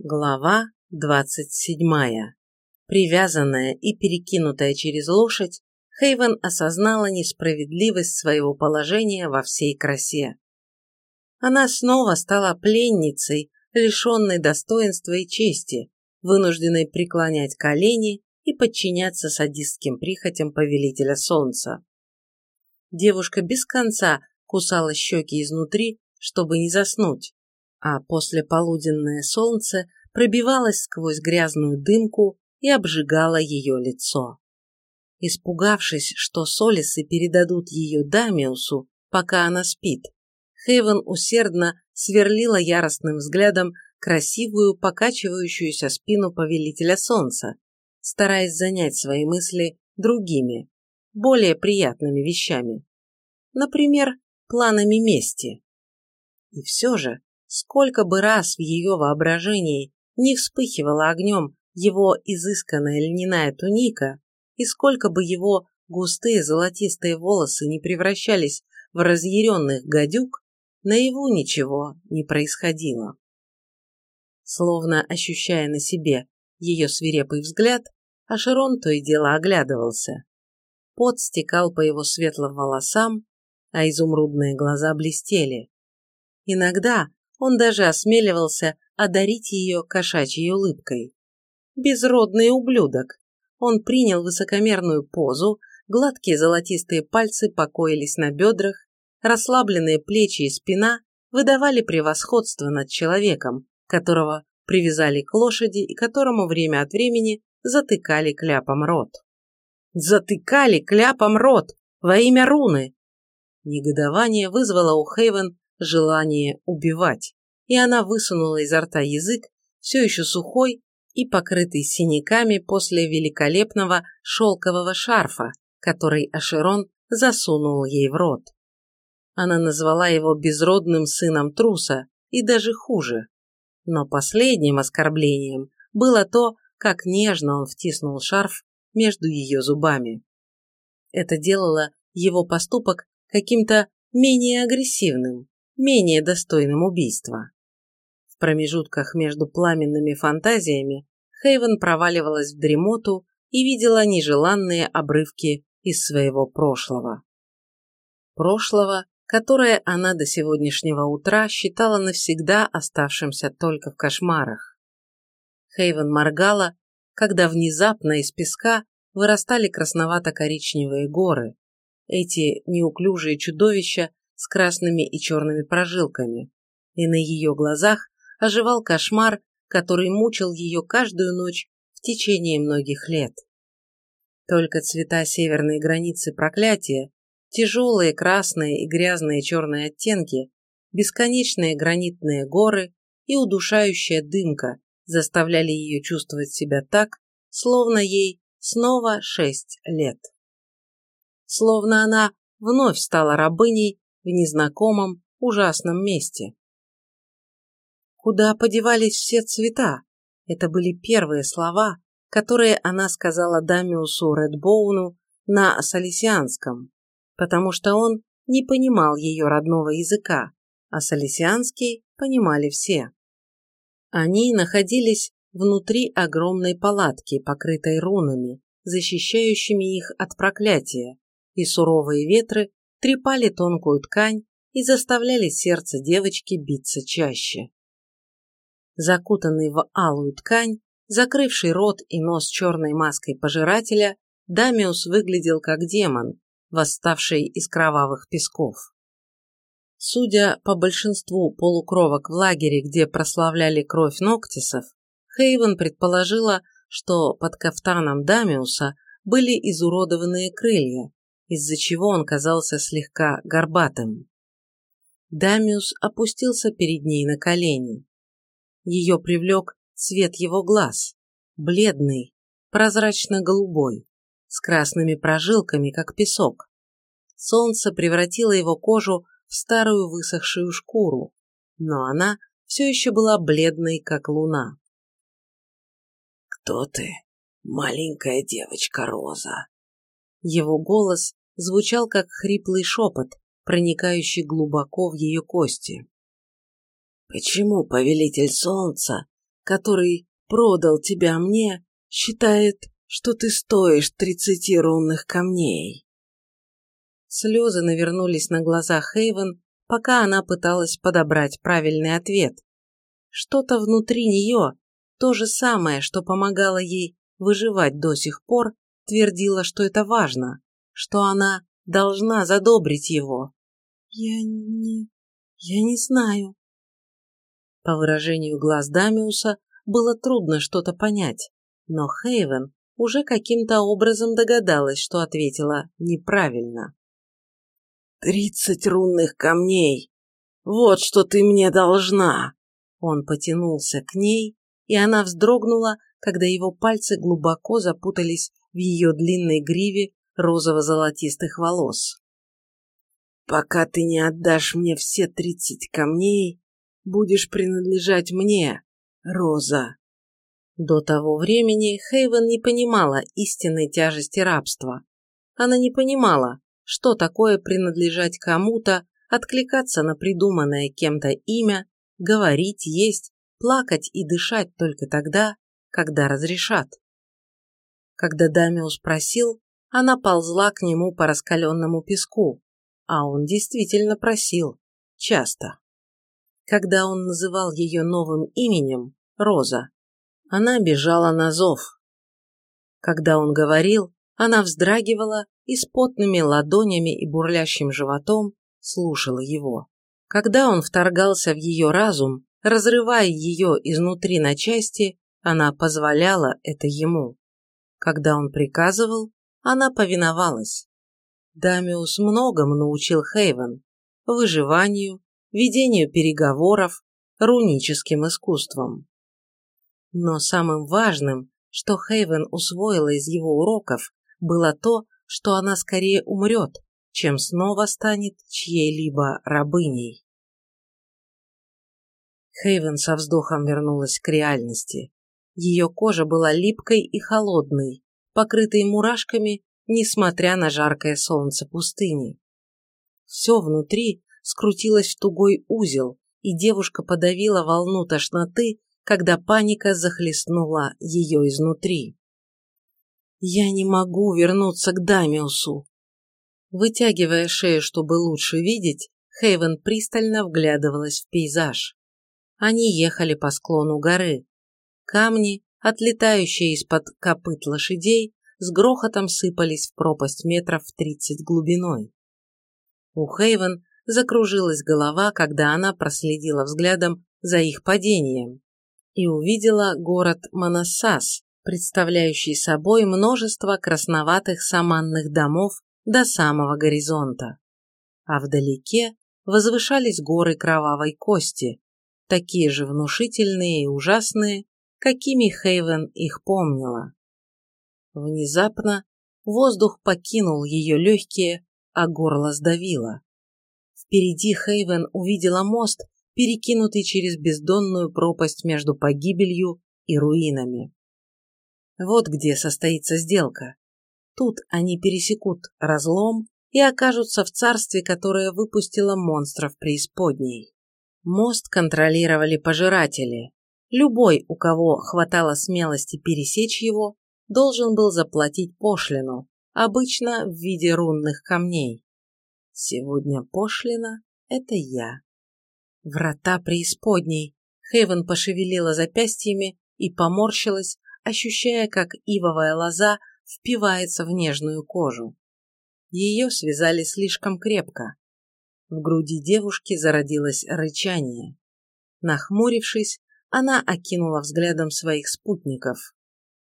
Глава двадцать седьмая. Привязанная и перекинутая через лошадь, Хейвен осознала несправедливость своего положения во всей красе. Она снова стала пленницей, лишенной достоинства и чести, вынужденной преклонять колени и подчиняться садистским прихотям повелителя солнца. Девушка без конца кусала щеки изнутри, чтобы не заснуть, а после полуденное солнце пробивалось сквозь грязную дымку и обжигало ее лицо. Испугавшись, что солисы передадут ее Дамиусу, пока она спит, Хейвен усердно сверлила яростным взглядом красивую покачивающуюся спину повелителя солнца, стараясь занять свои мысли другими, более приятными вещами. Например, планами мести. И все же Сколько бы раз в ее воображении не вспыхивала огнем его изысканная льняная туника, и сколько бы его густые золотистые волосы не превращались в разъяренных гадюк, наяву ничего не происходило. Словно ощущая на себе ее свирепый взгляд, Ашерон то и дело оглядывался. Пот стекал по его светлым волосам, а изумрудные глаза блестели. Иногда он даже осмеливался одарить ее кошачьей улыбкой. Безродный ублюдок. Он принял высокомерную позу, гладкие золотистые пальцы покоились на бедрах, расслабленные плечи и спина выдавали превосходство над человеком, которого привязали к лошади и которому время от времени затыкали кляпом рот. Затыкали кляпом рот! Во имя руны! Негодование вызвало у Хейвен желание убивать, и она высунула изо рта язык, все еще сухой и покрытый синяками после великолепного шелкового шарфа, который Ашерон засунул ей в рот. Она назвала его безродным сыном труса и даже хуже. Но последним оскорблением было то, как нежно он втиснул шарф между ее зубами. Это делало его поступок каким-то менее агрессивным, менее достойным убийства. В промежутках между пламенными фантазиями Хейвен проваливалась в дремоту и видела нежеланные обрывки из своего прошлого. Прошлого, которое она до сегодняшнего утра считала навсегда оставшимся только в кошмарах. Хейвен моргала, когда внезапно из песка вырастали красновато-коричневые горы. Эти неуклюжие чудовища с красными и черными прожилками, и на ее глазах оживал кошмар, который мучил ее каждую ночь в течение многих лет. Только цвета северной границы проклятия, тяжелые красные и грязные черные оттенки, бесконечные гранитные горы и удушающая дымка заставляли ее чувствовать себя так, словно ей снова шесть лет. Словно она вновь стала рабыней незнакомом, ужасном месте. Куда подевались все цвета? Это были первые слова, которые она сказала Дамиусу Редбоуну на салисианском, потому что он не понимал ее родного языка, а салисианский понимали все. Они находились внутри огромной палатки, покрытой рунами, защищающими их от проклятия, и суровые ветры трепали тонкую ткань и заставляли сердце девочки биться чаще. Закутанный в алую ткань, закрывший рот и нос черной маской пожирателя, Дамиус выглядел как демон, восставший из кровавых песков. Судя по большинству полукровок в лагере, где прославляли кровь Ноктисов, Хейвен предположила, что под кафтаном Дамиуса были изуродованные крылья, из-за чего он казался слегка горбатым. Дамиус опустился перед ней на колени. Ее привлек цвет его глаз, бледный, прозрачно-голубой, с красными прожилками, как песок. Солнце превратило его кожу в старую высохшую шкуру, но она все еще была бледной, как луна. «Кто ты, маленькая девочка Роза?» Его голос звучал как хриплый шепот, проникающий глубоко в ее кости. «Почему повелитель солнца который продал тебя мне, считает, что ты стоишь тридцати рунных камней. Слезы навернулись на глаза Хейвен, пока она пыталась подобрать правильный ответ. Что-то внутри нее, то же самое, что помогало ей выживать до сих пор, твердило, что это важно, что она должна задобрить его. «Я не... я не знаю». По выражению глаз Дамиуса было трудно что-то понять, но Хейвен уже каким-то образом догадалась, что ответила неправильно. «Тридцать рунных камней! Вот что ты мне должна!» Он потянулся к ней, и она вздрогнула, когда его пальцы глубоко запутались в ее длинной гриве розово-золотистых волос. «Пока ты не отдашь мне все тридцать камней, будешь принадлежать мне, Роза». До того времени Хейвен не понимала истинной тяжести рабства. Она не понимала, что такое принадлежать кому-то, откликаться на придуманное кем-то имя, говорить, есть, плакать и дышать только тогда, когда разрешат. Когда Дамиус просил, она ползла к нему по раскаленному песку, а он действительно просил, часто. Когда он называл ее новым именем, Роза, она бежала на зов. Когда он говорил, она вздрагивала и с потными ладонями и бурлящим животом слушала его. Когда он вторгался в ее разум, разрывая ее изнутри на части, она позволяла это ему. Когда он приказывал, она повиновалась. Дамиус многому научил Хейвен – выживанию, ведению переговоров, руническим искусствам. Но самым важным, что Хейвен усвоила из его уроков, было то, что она скорее умрет, чем снова станет чьей-либо рабыней. Хейвен со вздохом вернулась к реальности. Ее кожа была липкой и холодной, покрытой мурашками, несмотря на жаркое солнце пустыни. Все внутри скрутилось в тугой узел, и девушка подавила волну тошноты, когда паника захлестнула ее изнутри. Я не могу вернуться к Дамиусу. Вытягивая шею, чтобы лучше видеть, Хейвен пристально вглядывалась в пейзаж. Они ехали по склону горы. Камни, отлетающие из-под копыт лошадей, с грохотом сыпались в пропасть метров в тридцать глубиной. У Хейвен закружилась голова, когда она проследила взглядом за их падением и увидела город Манассас, представляющий собой множество красноватых саманных домов до самого горизонта. А вдалеке возвышались горы кровавой кости, такие же внушительные и ужасные, какими Хейвен их помнила. Внезапно воздух покинул ее легкие, а горло сдавило. Впереди Хейвен увидела мост, перекинутый через бездонную пропасть между погибелью и руинами. Вот где состоится сделка. Тут они пересекут разлом и окажутся в царстве, которое выпустило монстров преисподней. Мост контролировали пожиратели. Любой, у кого хватало смелости пересечь его, должен был заплатить пошлину, обычно в виде рунных камней. Сегодня пошлина – это я. Врата преисподней. Хейвен пошевелила запястьями и поморщилась, ощущая, как ивовая лоза впивается в нежную кожу. Ее связали слишком крепко. В груди девушки зародилось рычание. Нахмурившись, она окинула взглядом своих спутников.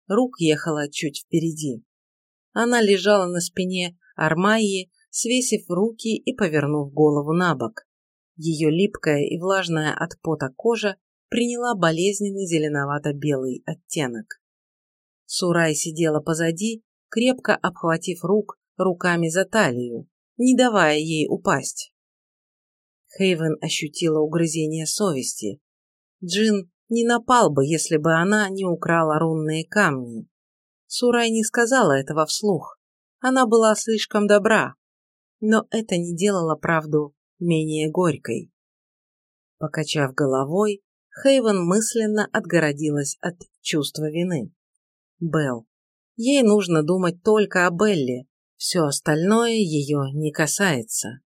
Рук ехала чуть впереди. Она лежала на спине Армайи, свесив руки и повернув голову на бок. Ее липкая и влажная от пота кожа приняла болезненный зеленовато-белый оттенок. Сурай сидела позади, крепко обхватив рук руками за талию, не давая ей упасть. Хейвен ощутила угрызение совести. Джин не напал бы, если бы она не украла рунные камни. Сурай не сказала этого вслух. Она была слишком добра. Но это не делало правду менее горькой. Покачав головой, Хейвен мысленно отгородилась от чувства вины. Белл. Ей нужно думать только о Белле, все остальное ее не касается.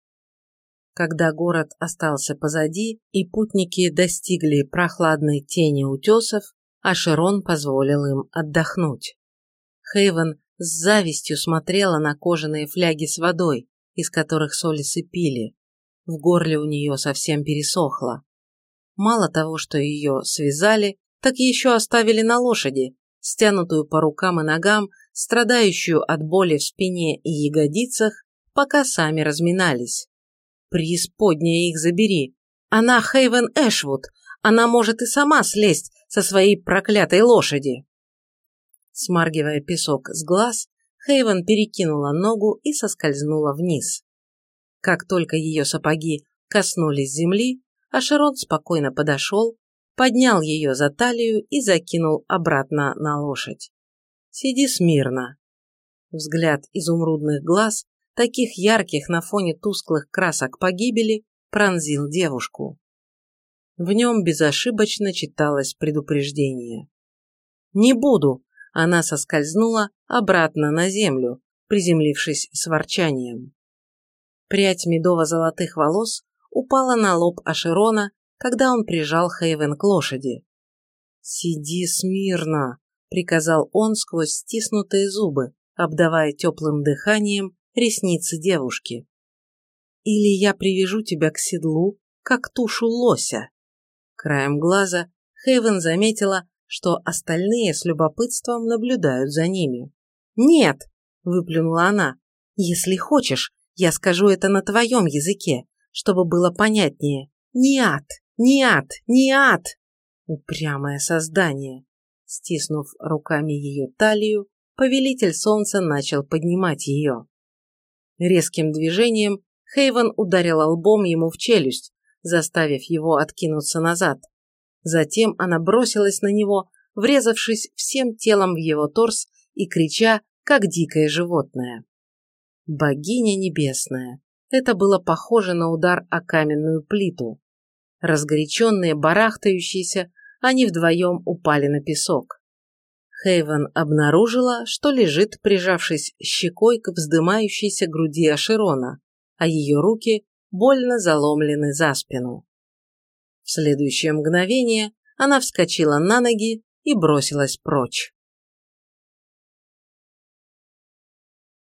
Когда город остался позади и путники достигли прохладной тени утесов, Ашерон позволил им отдохнуть. Хейвен с завистью смотрела на кожаные фляги с водой, из которых солисы пили. В горле у нее совсем пересохло. Мало того, что ее связали, так еще оставили на лошади, стянутую по рукам и ногам, страдающую от боли в спине и ягодицах, пока сами разминались. Преисподняя их забери. Она Хейвен Эшвуд. Она может и сама слезть со своей проклятой лошади. Смаргивая песок с глаз, Хейвен перекинула ногу и соскользнула вниз. Как только ее сапоги коснулись земли, Ашерон спокойно подошел, поднял ее за талию и закинул обратно на лошадь. «Сиди смирно». Взгляд изумрудных глаз таких ярких на фоне тусклых красок погибели, пронзил девушку. В нем безошибочно читалось предупреждение. «Не буду!» – она соскользнула обратно на землю, приземлившись с ворчанием. Прядь медово-золотых волос упала на лоб Ашерона, когда он прижал Хейвен к лошади. «Сиди смирно!» – приказал он сквозь стиснутые зубы, обдавая теплым дыханием ресницы девушки. Или я привяжу тебя к седлу, как тушу лося. Краем глаза Хейвен заметила, что остальные с любопытством наблюдают за ними. «Нет!» – выплюнула она. «Если хочешь, я скажу это на твоем языке, чтобы было понятнее. Не ад! Не ад! Не ад!» Упрямое создание. Стиснув руками ее талию, повелитель солнца начал поднимать ее. Резким движением Хейвен ударила лбом ему в челюсть, заставив его откинуться назад. Затем она бросилась на него, врезавшись всем телом в его торс и крича, как дикое животное. Богиня небесная. Это было похоже на удар о каменную плиту. Разгоряченные, барахтающиеся, они вдвоем упали на песок. Хейвен обнаружила, что лежит, прижавшись щекой к вздымающейся груди Аширона, а ее руки больно заломлены за спину. В следующее мгновение она вскочила на ноги и бросилась прочь.